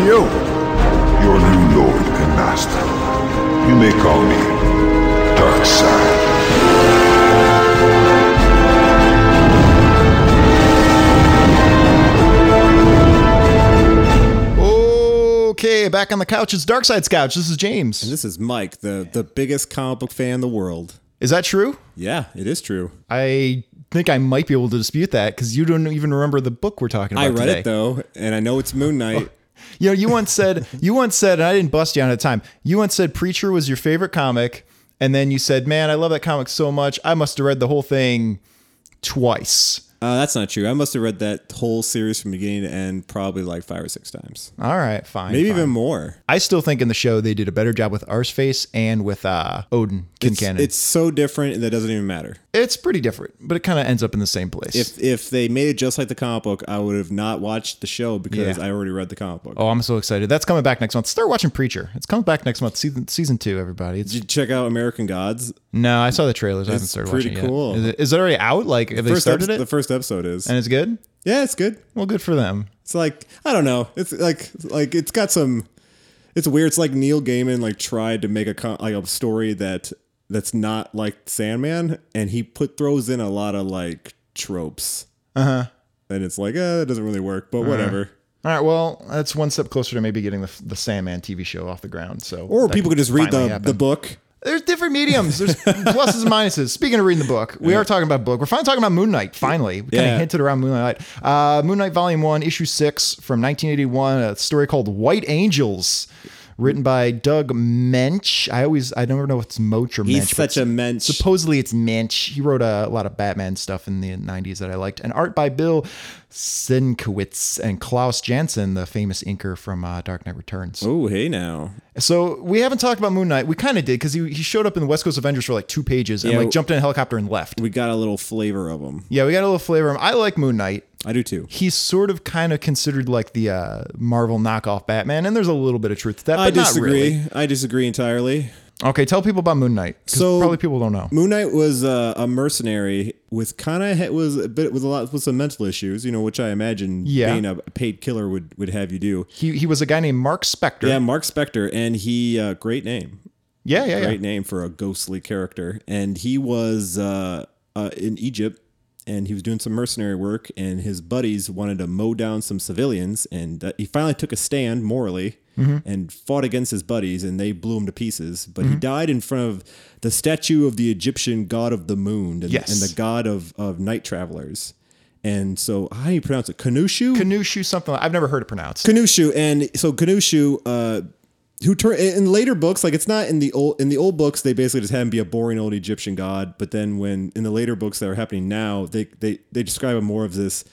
are you? Your new lord and master. You may call me Darkseid. Okay, back on the couch. It's Darkseid's couch. This is James. This is Mike, the the biggest comic book fan in the world. Is that true? Yeah, it is true. I think I might be able to dispute that because you don't even remember the book we're talking about. I read today. it though, and I know it's Moon Knight. You know, you once said you once said, and I didn't bust you on at the time. You once said Preacher was your favorite comic, and then you said, "Man, I love that comic so much. I must have read the whole thing twice." Uh, that's not true. I must have read that whole series from beginning to end probably like five or six times, All right, fine. maybe fine. even more. I still think in the show they did a better job with Arseface and with uh, Odin It's, Quincannon. it's so different that doesn't even matter. It's pretty different, but it kind of ends up in the same place. If if they made it just like the comic book, I would have not watched the show because Yeah. I already read the comic book. Oh, I'm so excited. That's coming back next month. Start watching Preacher. It's coming back next month, season season two, everybody. It's Did you check out American Gods? no, I saw the trailers. I haven't It's started pretty watching it cool. yet. Is it, is it already out? Like have they First started it? The first episode is. and it's good? yeah, it's good. Well, good for them. It's like I don't know. It's like like it's got some. It's weird. It's like Neil Gaiman like tried to make a like a story that that's not like Sandman, and he put throws in a lot of like tropes. Uh huh. And it's like, eh, it doesn't really work, but whatever. All right, well, that's one step closer to maybe getting the the Sandman TV show off the ground. So Or that people can could just read finally the happen. the book. There's different mediums. There's pluses and minuses. Speaking of reading the book, we are talking about book. We're finally talking about Moon Knight. Finally, we kind Yeah. of hinted around Moon Knight. Uh, Moon Knight Volume One, Issue Six from 1981. A story called White Angels, written by Doug Moench. I always I never know if it's Moch or He's Mensch. but such a mensch. Supposedly it's Mensch. He wrote a, lot of Batman stuff in the 90s that I liked. And art by Bill Sienkiewicz and Klaus Janson, the famous inker from uh, Dark Knight Returns. Oh, hey now. So we haven't talked about Moon Knight. We kind of did because he, he showed up in the West Coast Avengers for like two pages and Yeah, like jumped in a helicopter and left. We got a little flavor of him. Yeah, we got a little flavor of him. I like Moon Knight. I do too. He's sort of kind of considered like the uh, Marvel knockoff Batman, and there's a little bit of truth to that. I disagree. really. I disagree entirely. Okay, tell people about Moon Knight. So- probably people don't know. Moon Knight was uh, a mercenary with kind of was a bit with a lot with some mental issues, you know, which I imagine Yeah. being a paid killer would would have you do. He he was a guy named Mark Spector. Yeah, Mark Spector, and he uh, great name, yeah, yeah. yeah. great name for a ghostly character, and he was uh, uh, in Egypt. And he was doing some mercenary work, and his buddies wanted to mow down some civilians. And uh, he finally took a stand morally Mm-hmm. and fought against his buddies, and they blew him to pieces. But Mm-hmm. he died in front of the statue of the Egyptian god of the moon and, Yes. and the god of, of night travelers. And so, how do you pronounce it? Kanushu? Kanushu, something like, I've never heard it pronounced. Kanushu, and so Kanushu, uh, who turn in later books, like it's not in the old in the old books, they basically just have him be a boring old Egyptian god. But then when in the later books that are happening now, they they they describe him more of this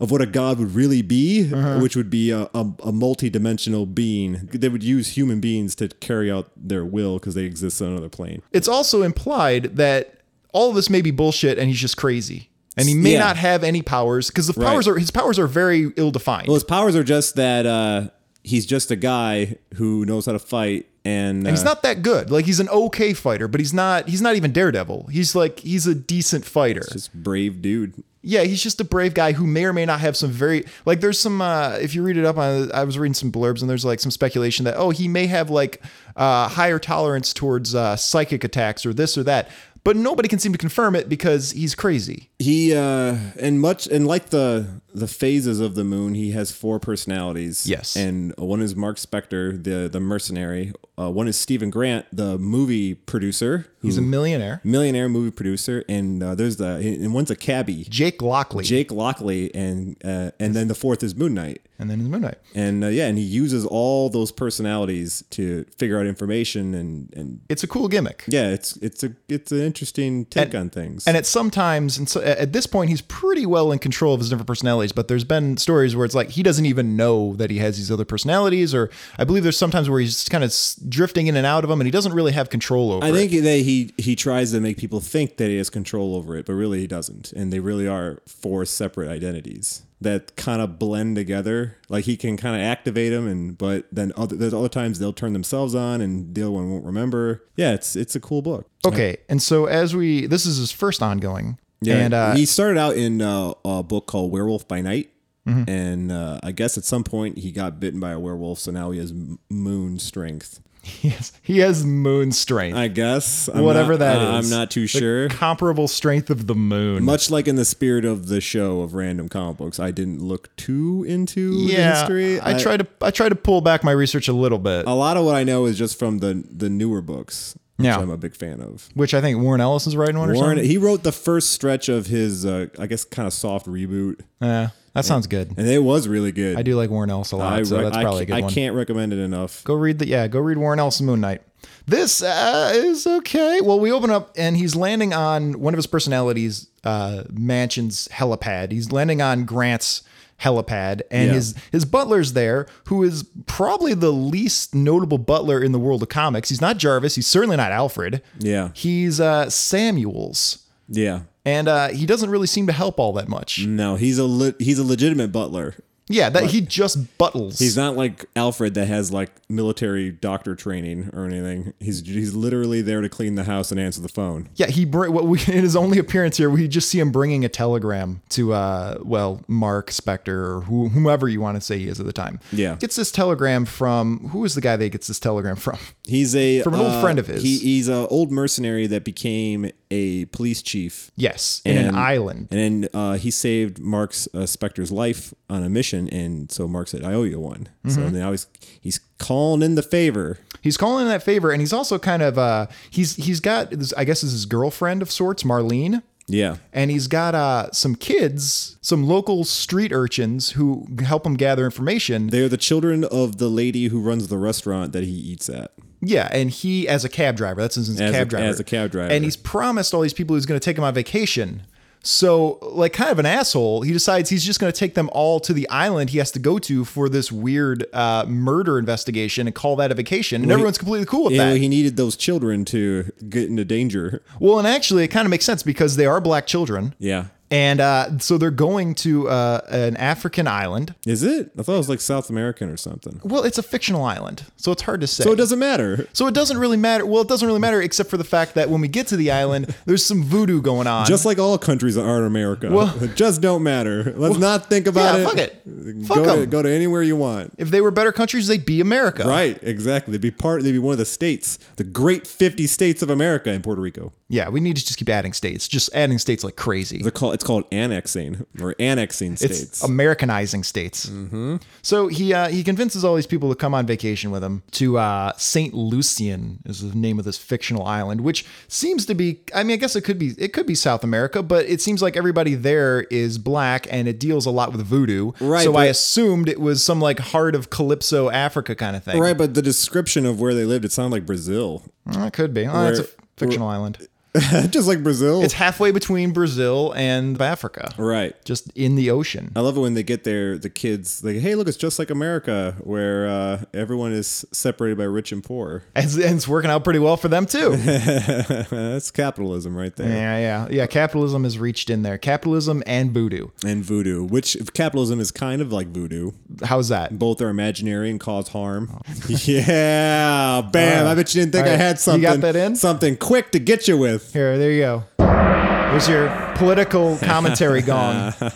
of what a god would really be, which would be a, a, a multi-dimensional being. They would use human beings to carry out their will because they exist on another plane. It's also implied that all of this may be bullshit and he's just crazy. And he may Yeah. not have any powers because the Right. powers are his powers are very ill defined. Well, his powers are just that uh, he's just a guy who knows how to fight, and, he's uh, not that good. Like he's an okay fighter, but he's not he's not even Daredevil. He's like he's a decent fighter. just brave dude. Yeah, he's just a brave guy who may or may not have some very like there's some uh if you read it up on I was reading some blurbs and there's like some speculation that oh he may have like uh higher tolerance towards uh psychic attacks or this or that. But nobody can seem to confirm it because he's crazy. He uh and much and like the the phases of the moon, he has four personalities. Yes. and one is Mark Spector, the the mercenary. Uh, one is Stephen Grant, the movie producer, He's a millionaire. millionaire movie producer, and uh, there's the and one's a cabbie, Jake Lockley. Jake Lockley, and uh, and then the fourth is Moon Knight. and then his Moon Knight. And uh, yeah, and he uses all those personalities to figure out information and and It's a cool gimmick. yeah, it's it's a it's an interesting take on things. And at sometimes, and so at this point, he's pretty well in control of his different personalities. But there's been stories where it's like he doesn't even know that he has these other personalities, or I believe there's sometimes where he's kind of drifting in and out of them, and he doesn't really have control over. I it. think that he he tries to make people think that he has control over it, but really he doesn't, and they really are four separate identities that kind of blend together. Like he can kind of activate them, and but then other, there's other times they'll turn themselves on, and the other one won't remember. Yeah, it's it's a cool book. Okay, and so as we, this is his first ongoing, Yeah, and uh, he started out in uh, a book called Werewolf by Night, Mm-hmm. and uh, I guess at some point he got bitten by a werewolf, so now he has moon strength. He has, he has moon strength. I guess I'm whatever not- that uh, is. I'm not too The sure. Comparable strength of the moon. Much like in the spirit of the show of random comic books, I didn't look too into yeah, history. I, tried to I try to pull back my research a little bit, a lot of what I know is just from the the newer books, which Yeah. I'm a big fan of. which I think Warren Ellis is writing one or Warren, something. he wrote the first stretch of his, uh, I guess, kind of soft reboot, Yeah, that sounds good. and it was really good. I do like Warren Ellis a lot, I, so that's I probably a good I one. can't recommend it enough. Go read the yeah, go read Warren Ellis' Moon Knight. This uh, is okay. Well, we open up and he's landing on one of his personalities' uh, mansion's helipad. He's landing on Grant's helipad, and Yeah. his his butler's there, who is probably the least notable butler in the world of comics. He's not Jarvis. He's certainly not Alfred. Yeah, He's uh, Samuels, yeah. and uh, he doesn't really seem to help all that much. No, he's a le- he's a legitimate butler. Yeah, that he just buttles. He's not like Alfred that has like military doctor training or anything. He's he's literally there to clean the house and answer the phone. Yeah, he br- what we in his only appearance here, we just see him bringing a telegram to uh well Mark Spector or who, whomever you want to say he is at the time. Yeah. gets this telegram from who is the guy that he gets this telegram from? He's a From an old uh, friend of his. He, he's an old mercenary that became a police chief. Yes, in an island. And then uh, he saved Mark's uh, Spector's life on a mission, and so Mark said, "I owe you one." Mm-hmm. So now he's he's calling in the favor. He's calling in that favor, and he's also kind of uh he's he's got this, I guess is his girlfriend of sorts, Marlene. Yeah, And he's got uh, some kids, some local street urchins who help him gather information. they're the children of the lady who runs the restaurant that he eats at. Yeah, and he as a cab driver, that's his As a- cab driver. as a cab driver. And he's promised all these people he's going to take them on vacation. So, like, kind of an asshole, he decides he's just going to take them all to the island he has to go to for this weird uh, murder investigation and call that a vacation. And everyone's completely cool with You know, that. he needed those children to get into danger. well, and actually, it kind of makes sense because they are black children. Yeah. And uh, so they're going to uh, an African island. Is it? I thought it was like South American or something. Well, it's a fictional island, so it's hard to say. So it doesn't matter. So it doesn't really matter. Well, it doesn't really matter except for the fact that when we get to the island, there's some voodoo going on. Just like all countries that aren't America. it just don't matter. Let's not think about yeah, it. fuck it. Fuck go, to, go to anywhere you want. if they were better countries, they'd be America. Right, exactly. They'd be part. They'd be one of the states, the great fifty states of America in Puerto Rico. Yeah, we need to just keep adding states. Just adding states like crazy. They're called. It's called annexing or annexing states. It's Americanizing states. Mm-hmm. So he uh, he convinces all these people to come on vacation with him to uh, Saint Lucian is the name of this fictional island, which seems to be. I mean, I guess it could be it could be South America, but it seems like everybody there is black and it deals a lot with voodoo. Right, So I assumed it was some like heart of Calypso, Africa kind of thing. right, but the description of where they lived, it sounded like Brazil, Well, it could be. Oh, it's a Where- fictional island. just like Brazil. It's halfway between Brazil and Africa. right. Just in the ocean. I love it when they get there. The kids like, hey, look, it's just like America, where uh, everyone is separated by rich and poor. And it's- and it's working out pretty well for them too. That's capitalism right there. Yeah, yeah, yeah. Capitalism has reached in there. Capitalism and voodoo. And voodoo, which capitalism is kind of like voodoo. How's that? Both are imaginary and cause harm. yeah, bam! I bet you didn't think All I right. had You something. got that in? Something quick to get you with. Here, there you go. There's your political commentary gone. so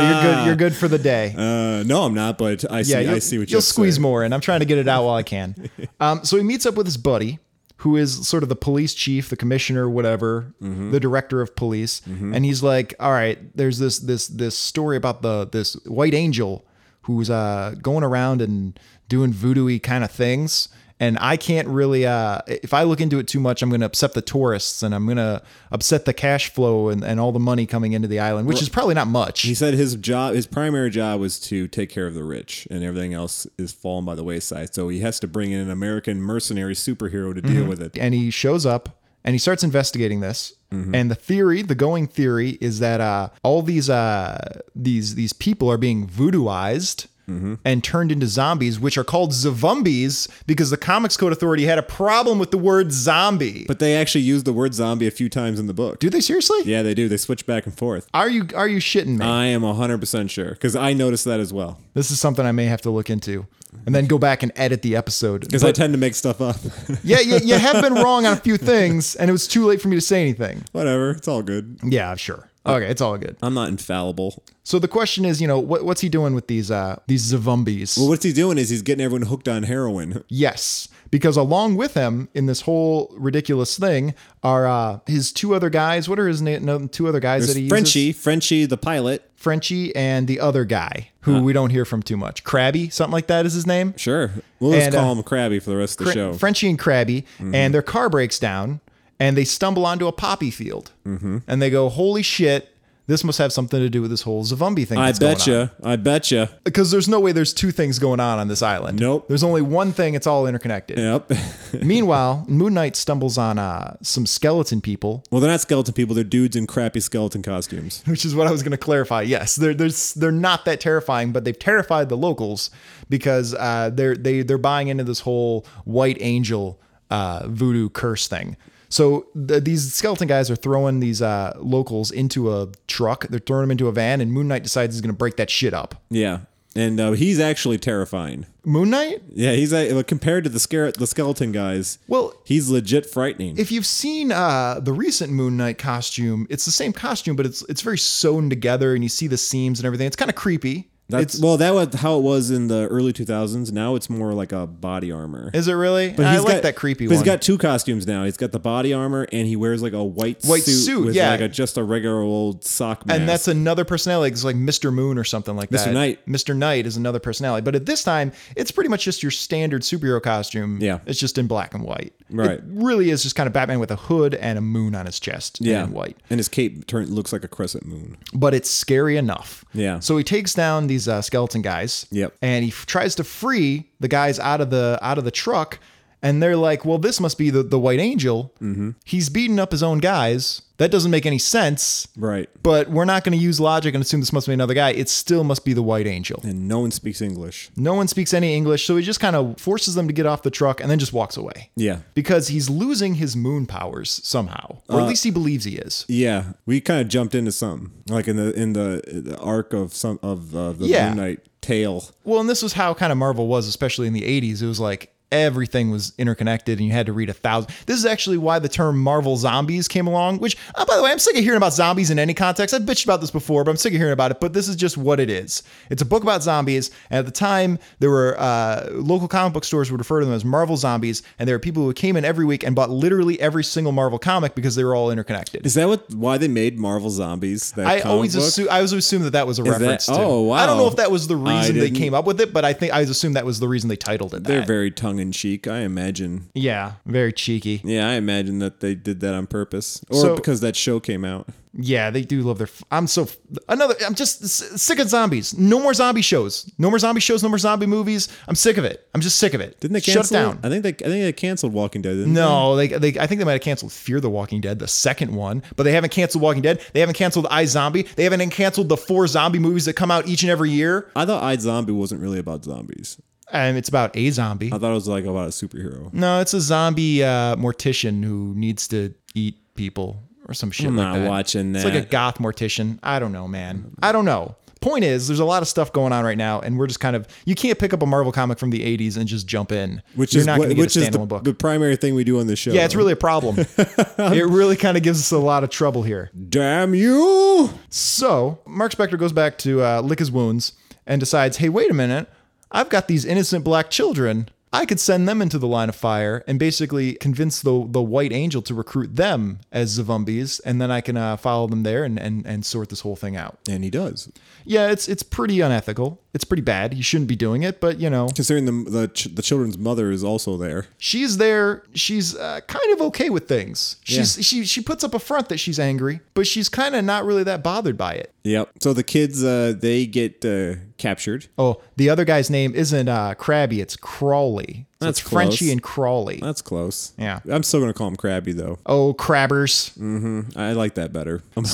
you're good. You're good for the day. Uh, no, I'm not, but I see. yeah, I see what you'll squeeze saying. more and I'm trying to get it out while I can. Um, so he meets up with his buddy, who is sort of the police chief, the commissioner, whatever, Mm-hmm. the director of police, and he's like, "All right, there's this this this story about the this white angel who's uh, going around and doing voodoo-y kind of things." And I can't really, uh, if I look into it too much, I'm going to upset the tourists and I'm going to upset the cash flow and, and all the money coming into the island, which is probably not much. He said his job, his primary job, was to take care of the rich, and everything else is falling by the wayside. So he has to bring in an American mercenary superhero to Mm-hmm. deal with it. and he shows up and he starts investigating this. And the theory, the going theory, is that uh, all these uh, these these people are being voodooized and turned into zombies, which are called zuvembies because the Comics Code Authority had a problem with the word zombie. But they actually use the word zombie a few times in the book. do they seriously? Yeah, they do. They switch back and forth. Are you are you shitting me? I am 100% sure because I noticed that as well. this is something I may have to look into. And then go back and edit the episode. Because I tend to make stuff up. yeah, yeah, you have been wrong on a few things, and it was too late for me to say anything. Whatever. It's all good. Yeah, sure. Okay, it's all good. I'm not infallible. So the question is, you know, what, what's he doing with these uh these Zuvembies? Well, what's he doing is he's getting everyone hooked on heroin. Yes, because along with him in this whole ridiculous thing are uh, his two other guys. What are his name? No, two other guys that he Frenchie, uses. Frenchie the pilot. Frenchie, and the other guy who we don't hear from too much. Krabby, something like that is his name. Sure. We'll just And, call uh, him Krabby for the rest of the Fre- show. Mm-hmm. Frenchie and Krabby, and their car breaks down, and they stumble onto a poppy field, Mm-hmm. and they go, "Holy shit!" This must have something to do with this whole Zuvembi thing. I that's going bet on." you. I bet you. because there's no way there's two things going on on this island. Nope. There's only one thing. It's all interconnected. Yep. Meanwhile, Moon Knight stumbles on uh, some skeleton people, well, they're not skeleton people. They're dudes in crappy skeleton costumes. which is what I was going to clarify. Yes, they're they're they're not that terrifying, but they've terrified the locals because uh, they're they they're buying into this whole white angel uh, voodoo curse thing. So th- these skeleton guys are throwing these uh, locals into a truck. They're throwing them into a van, and Moon Knight decides he's going to break that shit up. Yeah. And uh, he's actually terrifying. Moon Knight? Yeah, he's uh, compared to the scare the skeleton guys. Well, he's legit frightening. if you've seen uh, the recent Moon Knight costume, it's the same costume, but it's it's very sewn together, and you see the seams and everything. It's kind of creepy. That's it's well, that was how it was in the early 2000s. Now it's more like a body armor. is it really? But I he's like got- that creepy but one. He's got two costumes now. He's got the body armor and he wears like a white White suit, suit, with yeah. like a, just a regular old sock mask. and that's another personality. It's like Mr. Moon or something like that. Mr. Knight. Mr. Knight is another personality. But at this time, it's pretty much just your standard superhero costume. Yeah. It's just in black and white. Right. It really is just kind of Batman with a hood and a moon on his chest. yeah, And white. And his cape turn, looks like a crescent moon. but it's scary enough. Yeah. So he takes down these uh, skeleton guys. Yep. And he f- tries to free the guys out of the out of the truck, and they're like, "Well, this must be the the White Angel. Mm-hmm. He's beating up his own guys. That doesn't make any sense." Right. But we're not going to use logic and assume this must be another guy. It still must be the White Angel. And no one speaks English. No one speaks any English, so he just kind of forces them to get off the truck and then just walks away. Yeah. Because he's losing his moon powers somehow, or Uh, at least he believes he is. Yeah, we kind of jumped into something like in the in the, the arc of some of uh, the Yeah. Moon Knight tale. Well, and this was how kind of Marvel was, especially in the 80s. It was like everything was interconnected and you had to read a thousand. This is actually why the term Marvel zombies came along, which, uh, by the way, I'm sick of hearing about zombies in any context. I've bitched about this before, but I'm sick of hearing about it. But this is just what it is. It's a book about zombies. And at the time, there were uh, local comic book stores would refer to them as Marvel zombies. And there were people who came in every week and bought literally every single Marvel comic because they were all interconnected. Is that what why they made Marvel Zombies? That I always assume I always assumed that that was a that- reference to. oh, wow. I don't know if that was the reason they came up with it, but I think I assumed that was the reason they titled it. They're very tongue in cheek. I imagine. Yeah, very cheeky. Yeah, I imagine that they did that on purpose, or So- because that show came out. Yeah, they do love their. f- I'm so another. I'm just s- sick of zombies. No more zombie shows. No more zombie shows. No more zombie movies. I'm sick of it. I'm just sick of it. Didn't they shut cancel? it down? I think they. I think they canceled Walking Dead. Didn't No, they, they. I think they might have canceled Fear the Walking Dead, the second one, but they haven't canceled Walking Dead. They haven't canceled I Zombie. They haven't canceled the four zombie movies that come out each and every year. I thought I Zombie wasn't really about zombies. And it's about a zombie. I thought it was like about a superhero. No, it's a zombie uh, mortician who needs to eat people or some shit I'm like not that. watching It's like a goth mortician. I don't know, man. I don't know. Point is, there's a lot of stuff going on right now, and we're just kind of you can't pick up a Marvel comic from the '80s and just jump in. Which You're is not what, going to get which a is the, book. the primary thing we do on the show. yeah, it's really a problem. it really kind of gives us a lot of trouble here. damn you. So Mark Spector goes back to uh, lick his wounds and decides, hey, wait a minute. I've got these innocent black children. I could send them into the line of fire and basically convince the the White Angel to recruit them as Zuvembies, and then I can uh, follow them there and, and and sort this whole thing out. And he does, Yeah, it's it's pretty unethical. It's pretty bad. He shouldn't be doing it, but you know, considering the the, ch- the children's mother is also there. she's there. She's uh, kind of okay with things. She's she she puts up a front that she's angry, but she's kind of not really that bothered by it. Yep. So the kids, uh, they get uh, captured. Oh, the other guy's name isn't uh, Krabby, it's Crawley. That's it's close. and Crawley. That's close. Yeah. I'm still gonna call him Krabby though. Oh, crabbers. Mm-hmm. I like that better. We're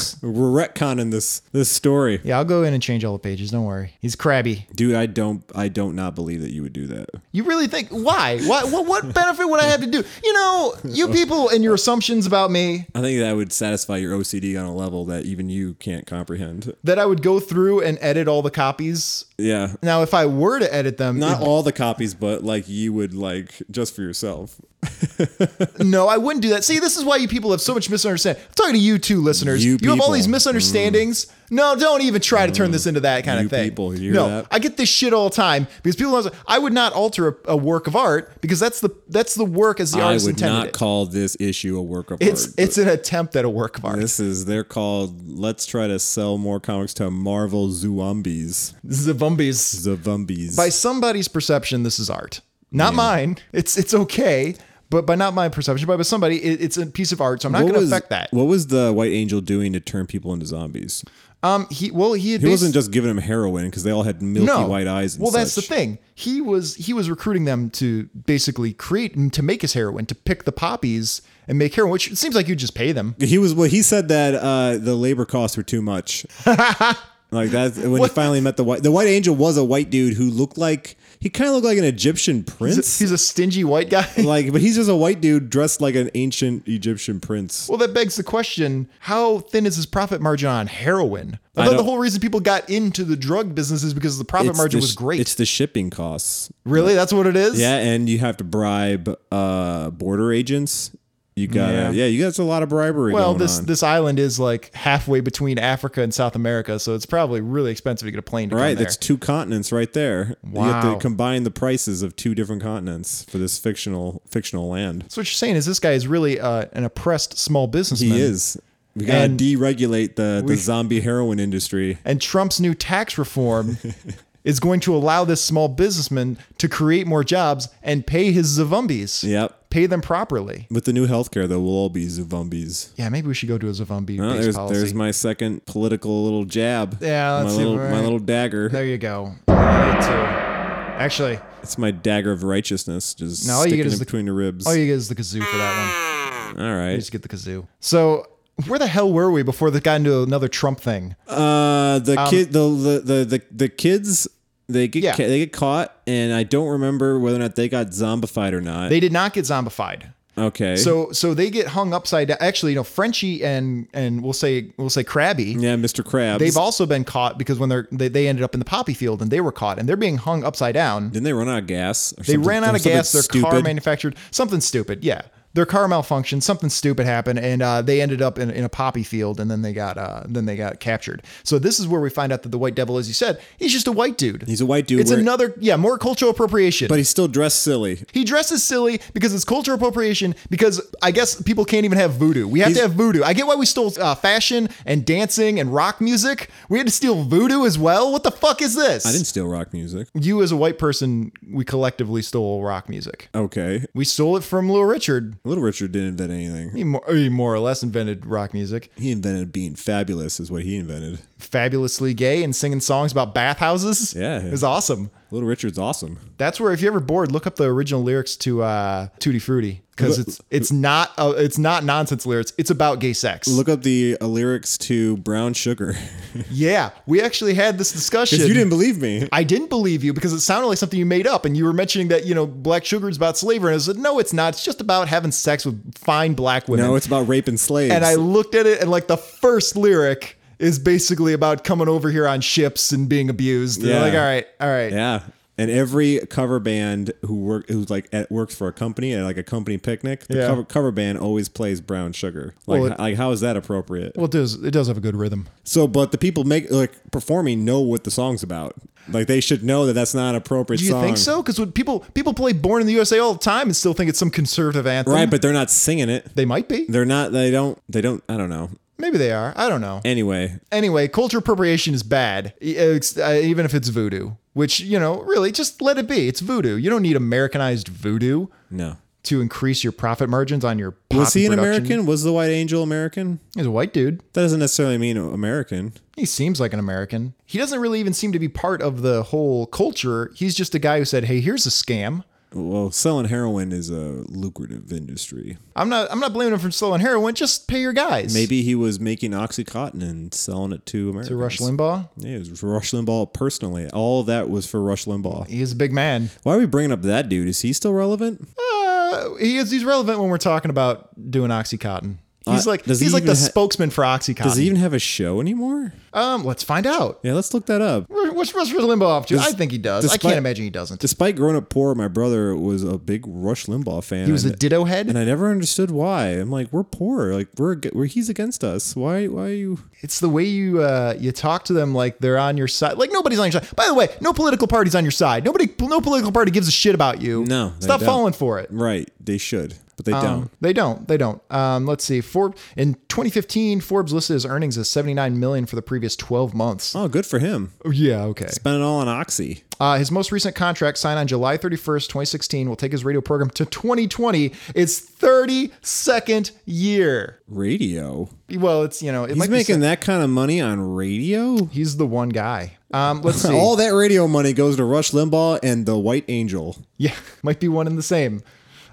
retconning this this story, Yeah, I'll go in and change all the pages. Don't worry. He's crabby. dude. I don't I don't not believe that you would do that. You really think why? Why? What, what benefit would I have to do? You know, you people and your assumptions about me I think that would satisfy your OCD on a level that even you can't comprehend. that I would go through and edit all the copies. Yeah. Now, if I were to edit them, Not all the copies, but like you would like just for yourself. no, I wouldn't do that. See, this is why you people have so much misunderstanding. I'm talking to you two listeners. You You, have all these misunderstandings. Mm. No, don't even try to turn this mm. into that kind You of thing. people, you no, that? I get this shit all the time because people. Always, I would not alter a, a work of art because that's the that's the work as the I artist would intended not it. call this issue a work of it's art. it's it's an attempt at a work of art. This is they're called. Let's try to sell more comics to Marvel Zombies. Zombies. The zombies. By somebody's perception, this is art. Not mine. It's it's okay, but by not my perception, but by somebody, it, it's a piece of art. So I'm not going to affect that. What was the White Angel doing to turn people into zombies? Um, he well he had He basi- wasn't just giving them heroin because they all had milky no white eyes. And well, that's the thing. He was he was recruiting them to basically create and to make his heroin, to pick the poppies and make heroin, which it seems like you just pay them. He was well. He said that uh, the labor costs were too much. like that when What? he finally met the white. The White Angel was a white dude who looked like he kind of looked like an Egyptian prince. He's a stingy white guy. like, but he's just a white dude dressed like an ancient Egyptian prince. Well, that begs the question: How thin is his profit margin on heroin? I thought the whole reason people got into the drug business is because the profit margin the was great. It's the shipping costs. really, that's what it is. Yeah, and you have to bribe uh, border agents. You got Yeah. yeah. you got a lot of bribery. Well, going this on. this island is like halfway between Africa and South America, so it's probably really expensive to get a plane to Right, that's two continents right there. Wow. You have to combine the prices of two different continents for this fictional fictional land. So what you're saying is this guy is really uh, an oppressed small businessman. He is. We gotta And deregulate the, the zombie heroin industry. And Trump's new tax reform is going to allow this small businessman to create more jobs and pay his Zuvembies. Yep. Pay them properly. With the new healthcare, though, we'll all be zombies. Yeah, maybe we should go to a Zuvembi Well, there's, policy. there's my second political little jab. Yeah, let's my see, little all my little dagger. there you go. Actually, It's my dagger of righteousness, just No, all you get in is the- between the ribs. all you get is the kazoo for that one. All right, You right. just get the kazoo. So where the hell were we before they got into another Trump thing? Uh, the kid, the, the the the the kids, they get Yeah. ca- they get caught, and I don't remember whether or not they got zombified or not. They did not get zombified. okay. So so they get hung upside down. Actually, you know, Frenchie and and we'll say we'll say Krabby. yeah, Mr. Krabs. They've also been caught because when they're they, they ended up in the poppy field and they were caught and they're being hung upside down. Didn't they run out of gas? Or They ran out of gas. Their car manufactured something stupid. Yeah, their car malfunctioned. Something stupid happened, and uh, they ended up in, in a poppy field, and then they got uh, then they got captured. So this is where we find out that the White Devil, as you said, he's just a white dude. He's a white dude, It's another yeah more cultural appropriation. but he's still dressed silly. He dresses silly because it's cultural appropriation. Because I guess people can't even have voodoo. We have He's- to have voodoo. I get why we stole uh, fashion and dancing and rock music. We had to steal voodoo as well. What the fuck is this? I didn't steal rock music. You as a white person, we collectively stole rock music. Okay, We stole it from Little Richard. Little Richard didn't invent anything. He more, he more or less invented rock music. He invented being fabulous, is what he invented. Fabulously gay and singing songs about bathhouses. Yeah. it was awesome. Little Richard's awesome. That's where, if you're ever bored, look up the original lyrics to uh, Tutti Frutti because it's it's not uh, it's not nonsense lyrics. It's about gay sex. Look up the uh, lyrics to Brown Sugar. yeah, we actually had this discussion. You didn't believe me. I didn't believe you because it sounded like something you made up, and you were mentioning that you know black sugar is about slavery, and I said no, it's not. It's just about having sex with fine black women. No, it's about raping slaves. and I looked at it, and like the first lyric is basically about coming over here on ships and being abused. Yeah. like, all right, all right. Yeah. And every cover band who work who's like at, works for a company at like a company picnic, the Yeah. cover, cover band always plays Brown Sugar. Like, Well, it- like how is that appropriate? Well, it does. It does have a good rhythm. So, but the people make like performing know what the song's about. Like they should know that that's not an appropriate Do you song. think so? Because when people people play "Born in the USA" all the time and still think it's some conservative anthem. Right, but they're not singing it. they might be. They're not. They don't. They don't. I don't know. Maybe they are. I don't know. Anyway, Anyway, culture appropriation is bad, e- uh, even if it's voodoo. Which you know, really, just let it be. It's voodoo. You don't need Americanized voodoo no. to increase your profit margins on your. Was he an production. American? Was the White Angel American? He's a white dude. That doesn't necessarily mean American. He seems like an American. He doesn't really even seem to be part of the whole culture. He's just a guy who said, "Hey, here's a scam." Well, selling heroin is a lucrative industry. I'm not. I'm not blaming him for selling heroin. Just pay your guys. Maybe he was making OxyContin and selling it to America. to Rush Limbaugh. Yeah, it was Rush Limbaugh personally. All of that was for Rush Limbaugh. He is a big man. Why are we bringing up that dude? Is he still relevant? Uh, he is. He's relevant when we're talking about doing OxyContin. He's Uh, like does he he's like the ha- spokesman for OxyContin. Does he even have a show anymore? um, let's find out. Yeah, let's look that up. What's Rush Limbaugh up to? Does- I think he does. I can't imagine he doesn't. Despite growing up poor, my brother was a big Rush Limbaugh fan. He was a ditto head. and I never understood why. I'm like, we're poor. Like we're, we're he's against us. Why? Why are you? It's the way you uh, you talk to them like they're on your side. Like nobody's on your side. By the way, no political party's on your side. Nobody, no political party gives a shit about you. No, stop falling for it. Right? They should, but they Um, don't. They don't. They don't. Um, let's see. Forbes in 2015, Forbes listed his earnings as 79 million for the previous 12 months. Oh, good for him. Oh, yeah. Okay. Spent it all on Oxy. Uh, his most recent contract, signed on July 31st, 2016, will take his radio program to 2020. Its 32nd year. Radio. Well, it's you know, it He's making that kind of money on radio. He's the one guy. Um, let's see. All that radio money goes to Rush Limbaugh and the White Angel. yeah, might be one and the same.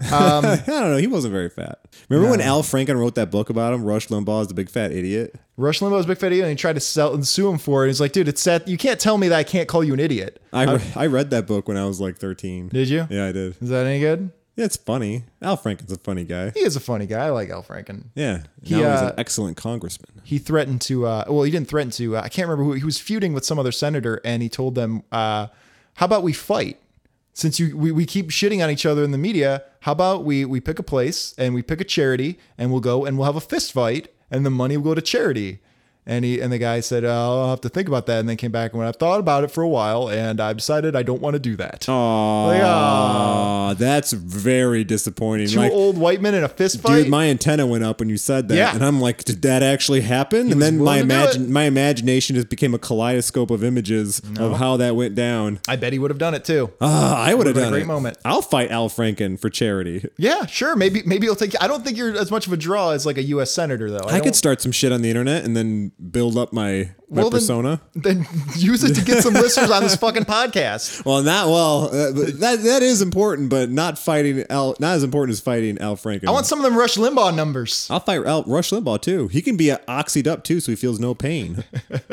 I don't know. He wasn't very fat. Remember when Al Franken wrote that book about him? Rush Limbaugh is the big fat idiot. Rush Limbaugh's big fat idiot, and he tried to sell and sue him for it. He's like, dude, it's sad. You can't tell me that I can't call you an idiot. I, re- I read that book when I was like 13. Did you? Yeah, I did. Is that any good? Yeah, it's funny. Al Franken's a funny guy. He is a funny guy. I like Al Franken. Yeah. Now He, he's uh, an excellent congressman. he threatened to uh, well he didn't threaten to uh, i can't remember who he was feuding with some other senator and he told them uh, how about we fight since you we, we keep shitting on each other in the media how about we we pick a place and we pick a charity and we'll go and we'll have a fist fight and the money will go to charity and he and the guy said uh, I'll have to think about that and then came back and went I've thought about it for a while and I've decided I don't want to do that. Like, Aw, that's very disappointing. Two like, old white men in a fist fight. dude, my antenna went up when you said that, Yeah. and I'm like, did that actually happen? and then my willing to do imagine my imagination just became a kaleidoscope of images of how that went down. I bet he would have done it too. Ah, I would have done a great it. moment. I'll fight Al Franken for charity. Yeah, sure. Maybe maybe he'll take. I don't think you're as much of a draw as like a U.S. senator though. I, don't- could start some shit on the internet and then build up my my Well, then- persona. then use it to get some listeners on this fucking podcast. Well, not well. Uh, that that is important, but not fighting Al. Not as important as fighting Al Franken. I want some of them Rush Limbaugh numbers. I'll fight Al, Rush Limbaugh too. He can be uh, oxied up too, so he feels no pain,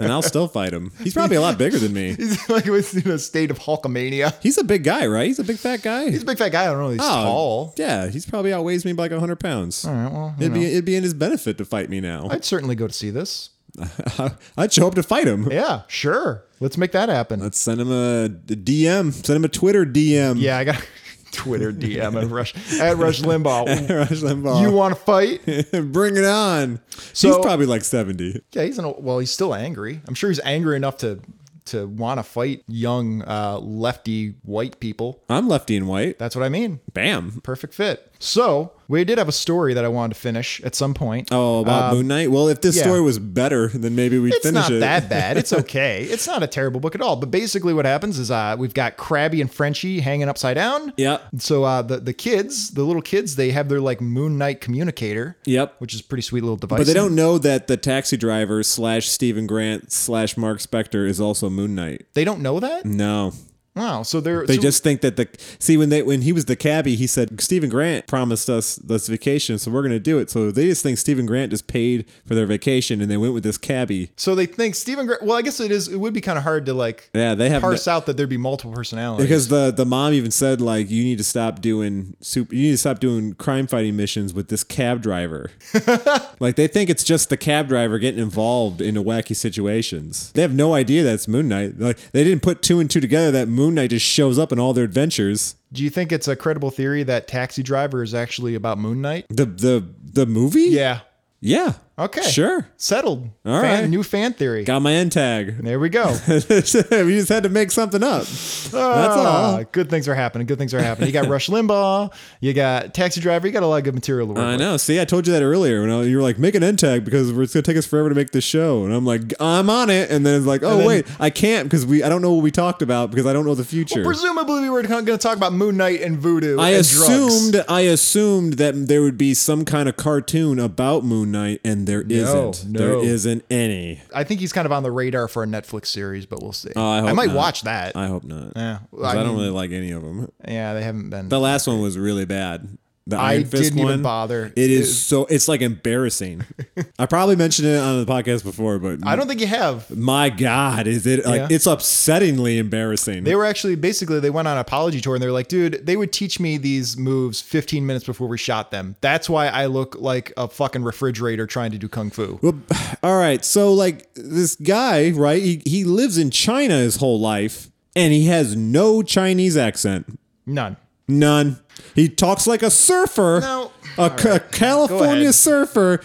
and I'll still fight him. He's probably a lot bigger than me. He's like in a state of Hulkamania. He's a big guy, right? He's a big fat guy. He's a big fat guy. I don't know. He's Oh, tall. Yeah, he's probably outweighs me by like hundred pounds. All right. Well, It'd know. be it'd be in his benefit to fight me now. I'd certainly go to see this. I'd show up to fight him. Yeah, sure. Let's make that happen. Let's send him a DM. Send him a Twitter DM. yeah, I got Twitter DM at Rush at Rush Limbaugh. Rush Limbaugh. You want to fight? Bring it on. So- he's probably like seventy. Yeah, he's in a, well. He's still angry. I'm sure he's angry enough to to want to fight young uh, lefty white people. I'm lefty and white. That's what I mean. Bam. Perfect fit. So we did have a story that I wanted to finish at some point. Oh, about Moon Knight. Well, if this yeah. story was better, then maybe we'd It's finish not it. that bad. It's okay. it's not a terrible book at all. But basically, what happens is uh, we've got Krabby and Frenchie hanging upside down. Yeah. So uh, the the kids, the little kids, they have their like Moon Knight communicator. Yep. Which is a pretty sweet little device. But they don't know that the taxi driver slash Stephen Grant slash Mark Spector is also Moon Knight. They don't know that. No. Wow. So they're They so- just think that the see when they when he was the cabbie, he said Stephen Grant promised us this vacation, so we're gonna do it. So they just think Stephen Grant just paid for their vacation, and they went with this cabbie. So they think Stephen. Grant. well, I guess it is. It would be kind of hard to like. Yeah, they have parse out that there'd be multiple personalities. because the the mom even said like you need to stop doing super, you need to stop doing crime fighting missions with this cab driver. like they think it's just the cab driver getting involved into wacky situations. They have no idea that's Moon Knight. Like they didn't put two and two together that Moon Knight just shows up in all their adventures. Do you think it's a credible theory that Taxi Driver is actually about Moon Knight? The the the movie? Yeah. Yeah. Okay. Sure. Settled. All fan, right. New fan theory. Got my end tag. There we go. we just had to make something up. That's all. Ah, Good things are happening. Good things are happening. You got Rush Limbaugh. You got Taxi Driver. You got a lot of good material to work I with. know. See, I told you that earlier. When I, you were like, make an end tag because it's gonna take us forever to make this show, and I'm like, I'm on it. And then it's like, oh then- wait, I can't because we I don't know what we talked about because I don't know the future. Presumably, we were going to talk about Moon Knight and voodoo. I assumed drugs. I assumed that there would be some kind of cartoon about Moon Knight, and there not no. There isn't any. I think he's kind of on the radar for a Netflix series, but we'll see. Oh, I hope might not. watch that. I hope not. Yeah. 'Cause I I, don't mean- really like any of them. yeah, they haven't been. The last one was really bad. The I Iron Fist didn't even one. bother. It is so. It's like embarrassing. I probably mentioned it on the podcast before, but I don't think you have. My God, is it like Yeah. it's upsettingly embarrassing? They were actually basically they went on an apology tour and they're like, dude, they would teach me these moves 15 minutes before we shot them. That's why I look like a fucking refrigerator trying to do kung fu. Well, all right. So like this guy, right? He he lives in China his whole life, and he has no Chinese accent. None. None. He talks like a surfer. No. A, ca- Go California surfer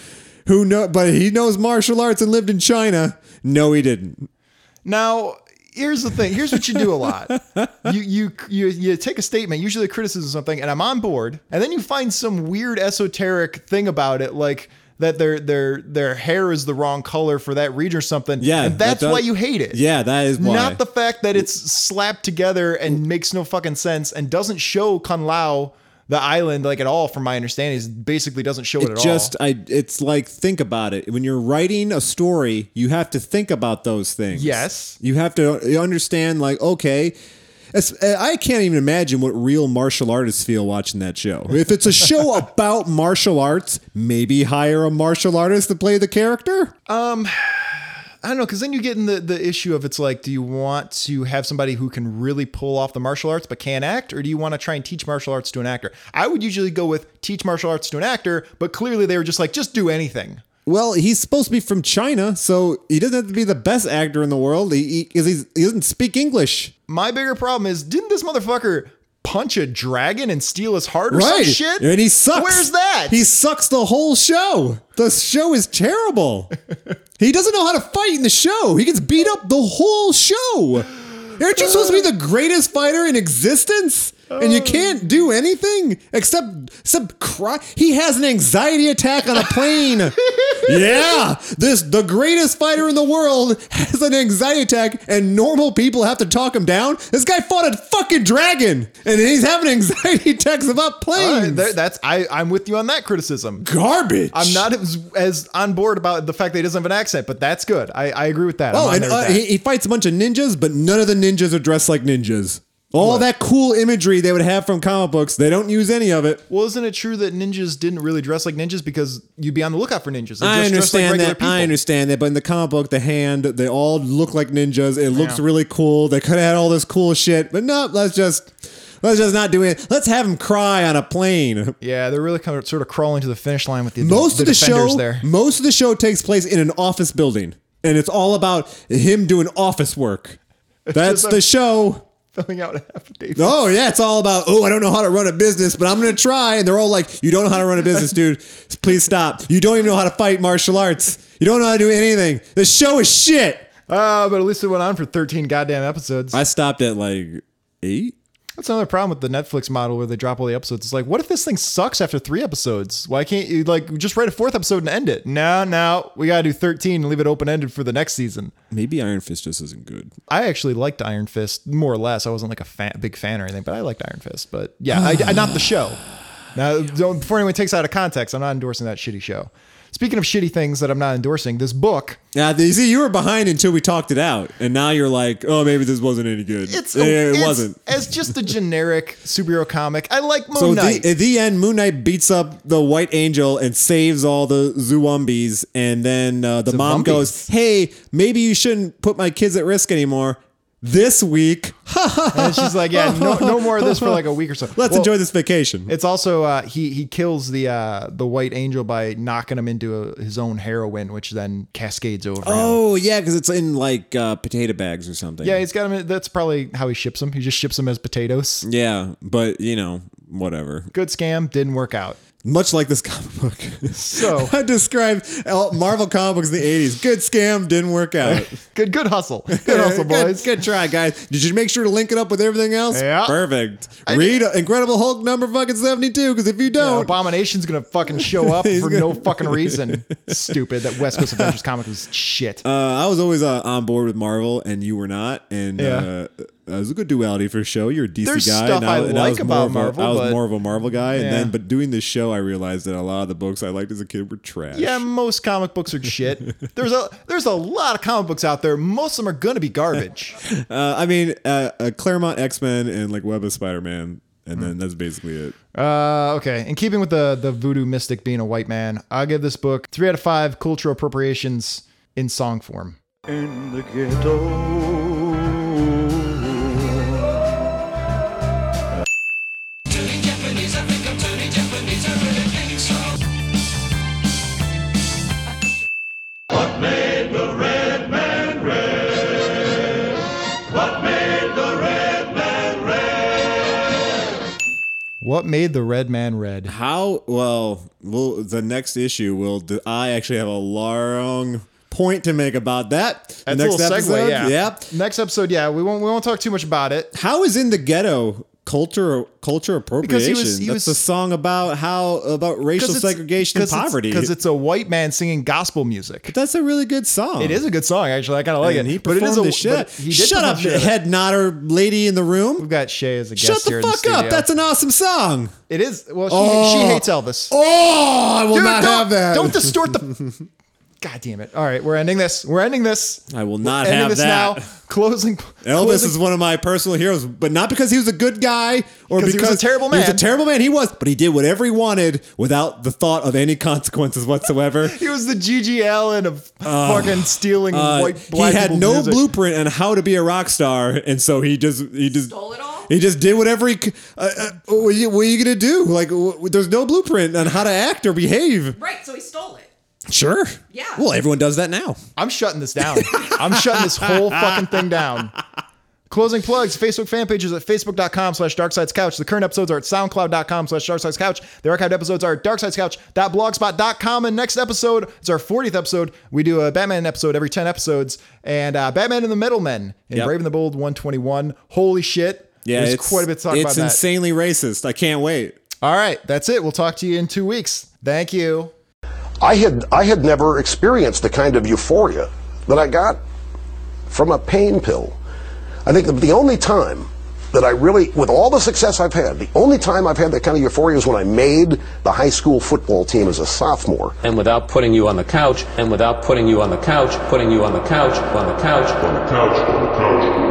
who know, but he knows martial arts and lived in China. No, he didn't. Now, here's the thing. Here's what you do a lot. You you you you take a statement, usually a criticism of something, and I'm on board, and then you find some weird esoteric thing about it, like that their their their hair is the wrong color for that region or something. Yeah, and that's that why you hate it. Yeah, that is why. Not the fact that it's slapped together and makes no fucking sense and doesn't show Kun Lao the island like at all. From my understanding, is basically doesn't show it, it at just all. I it's like think about it. When you're writing a story, you have to think about those things. Yes. You have to understand like okay, Uh, I can't even imagine what real martial artists feel watching that show. If it's a show about martial arts, maybe hire a martial artist to play the character. Um, I don't know, because then you get in the, the issue of it's like, do you want to have somebody who can really pull off the martial arts but can't act, or do you want to try and teach martial arts to an actor? I would usually go with teach martial arts to an actor, but clearly they were just like, just do anything. Well, he's supposed to be from China, so he doesn't have to be the best actor in the world. He, he, he doesn't speak English. My bigger problem is, didn't this motherfucker punch a dragon and steal his heart or some shit? And he sucks. Where's that? He sucks the whole show. The show is terrible. he doesn't know how to fight in the show. He gets beat up the whole show. Aren't you supposed to be the greatest fighter in existence? And you can't do anything except except cry. He has an anxiety attack on a plane. yeah, this the greatest fighter in the world has an anxiety attack, and normal people have to talk him down. This guy fought a fucking dragon, and he's having anxiety attacks about planes. right, there- that's I, I'm with you on that criticism. Garbage. I'm not as, as on board about the fact that he doesn't have an accent, but that's good. I, I agree with that. Oh, and uh, that. he, he fights a bunch of ninjas, but none of the ninjas are dressed like ninjas. All that cool imagery they would have from comic books, they don't use any of it. Well, isn't it true that ninjas didn't really dress like ninjas because you'd be on the lookout for ninjas? They I just dress like understand regular that. I understand that, but in the comic book, the hand, they all look like ninjas. It looks Yeah. really cool. They could have had all this cool shit, but no, let's just let's just not do it. Let's have him cry on a plane. Yeah, they're really kind of sort of crawling to the finish line with the Most the of the defenders show, there. most of the show takes place in an office building, and it's all about him doing office work. That's the show. Filling out affidavits. Oh yeah, it's all about oh I don't know how to run a business, but I'm gonna try. And they're all like, you don't know how to run a business, dude. Please stop. You don't even know how to fight martial arts. You don't know how to do anything. The show is shit. Uh, but at least it went on for 13 goddamn episodes. I stopped at like eight. That's another problem with the Netflix model where they drop all the episodes. It's like, what if this thing sucks after three episodes? Why can't you like just write a fourth episode and end it? No, no, we gotta do 13 and leave it open ended for the next season. Maybe Iron Fist just isn't good. I actually liked Iron Fist more or less. I wasn't like a fan, big fan or anything, but I liked Iron Fist. But yeah, I, I- not the show. Now, don't, before anyone takes it out of context, I'm not endorsing that shitty show. Speaking of shitty things that I'm not endorsing, this book, Yeah, you see, you were behind until we talked it out, and now you're like, oh, maybe this wasn't any good. it's Yeah, it it's- wasn't. as just a generic superhero comic. I like Moon So Knight. the, at the end, Moon Knight beats up the White Angel and saves all the Zoombis, and then uh, the mom goes, "Hey, maybe you shouldn't put my kids at risk anymore." This week, and she's like, yeah, no, no more of this for like a week or so. let's Well, enjoy this vacation. It's also uh, he he kills the uh, the White Angel by knocking him into a, his own heroin, which then cascades over. him. Oh yeah, because it's in like uh, potato bags or something. Yeah, he's got him. in- That's probably how he ships them. He just ships them as potatoes. yeah, but you know, whatever. Good scam, didn't work out. Much like this comic book. So I described all- Marvel comic books in the '80s. Good scam, didn't work out. good, good hustle, good hustle, boys. Good, good try, guys. Did you make sure to link it up with everything else? Yeah. Perfect. Read Incredible Hulk number fucking 72, because if you don't, Abomination's gonna fucking show up for gonna- no fucking reason. Stupid. That West Coast Avengers comic was shit. uh, I was always uh, on board with Marvel, and you were not. And Yeah. uh, it was a good duality for a show. You're a DC There's guy. stuff and I, I and I like was about more of a- Marvel, I was but- more of a Marvel guy. And Yeah. then, but doing this show, I realized that a lot of the books I liked as a kid were trash. Yeah, most comic books are shit. There's a there's a lot of comic books out there. Most of them are gonna be garbage. Uh, I mean, uh, uh, Claremont X Men and like Web of Spider Man and then that's basically it. Uh, okay. In keeping with the the voodoo mystic being a white man, I'll give this book three out of five cultural appropriations in song form. in the ghetto. What made the red man red? How well? Well, the next issue will. Do, I actually have a long point to make about that. That's next a little segue. Yeah. Yep. Next episode, yeah, we won't we won't talk too much about it. How is in the ghetto culture culture appropriation? was- he That's was- a song about how about racial segregation and poverty. Because it's a white man singing gospel music. That's a really good song. It is a good song, actually. I kind of like And it. he but it performed a shit. He Shut up, shit. head nodder lady in the room. We've got Shay as a guest Shut the fuck the up. That's an awesome song. it is. Well, she, Oh. she hates Elvis. Oh, I will Dude, don't, have that. Don't distort the. God damn it! All right, we're ending this. We're ending this. I will not ending have this that. now. Closing. Elvis closing- is one of my personal heroes, but not because he was a good guy or because he was a terrible man. He was a terrible man. He was, but he did whatever he wanted without the thought of any consequences whatsoever. He was the GG Allin of fucking stealing Uh, white he had no music. blueprint on how to be a rock star, and so he just he just Stole it all? He just did whatever he. c- Uh, uh, what, are you, what are you gonna do? Like, w- there's no blueprint on how to act or behave. Right, so he stole it. Sure. Yeah. Well, everyone does that now. I'm shutting this down. I'm shutting this whole fucking thing down. Closing plugs, Facebook fan pages at facebook.com slash darksidescouch. The current episodes are at soundcloud.com slash darksidescouch. The archived episodes are at darksidescouch.blogspot.com. And next episode is our 40th episode. We do a Batman episode every 10 episodes. And uh, Batman and the Metal Men in Yep. Brave and the Bold 121. Holy shit. Yeah, There's it's quite a bit to talk It's about that. insanely racist. I can't wait. All right, that's it. We'll talk to you in two weeks. Thank you. I had I had never experienced the kind of euphoria that I got from a pain pill. I think the, the only time that I really, with all the success I've had, the only time I've had that kind of euphoria is when I made the high school football team as a sophomore. and without putting you on the couch, and without putting you on the couch, putting you on the couch, on the couch, On the couch, on the couch, on the couch.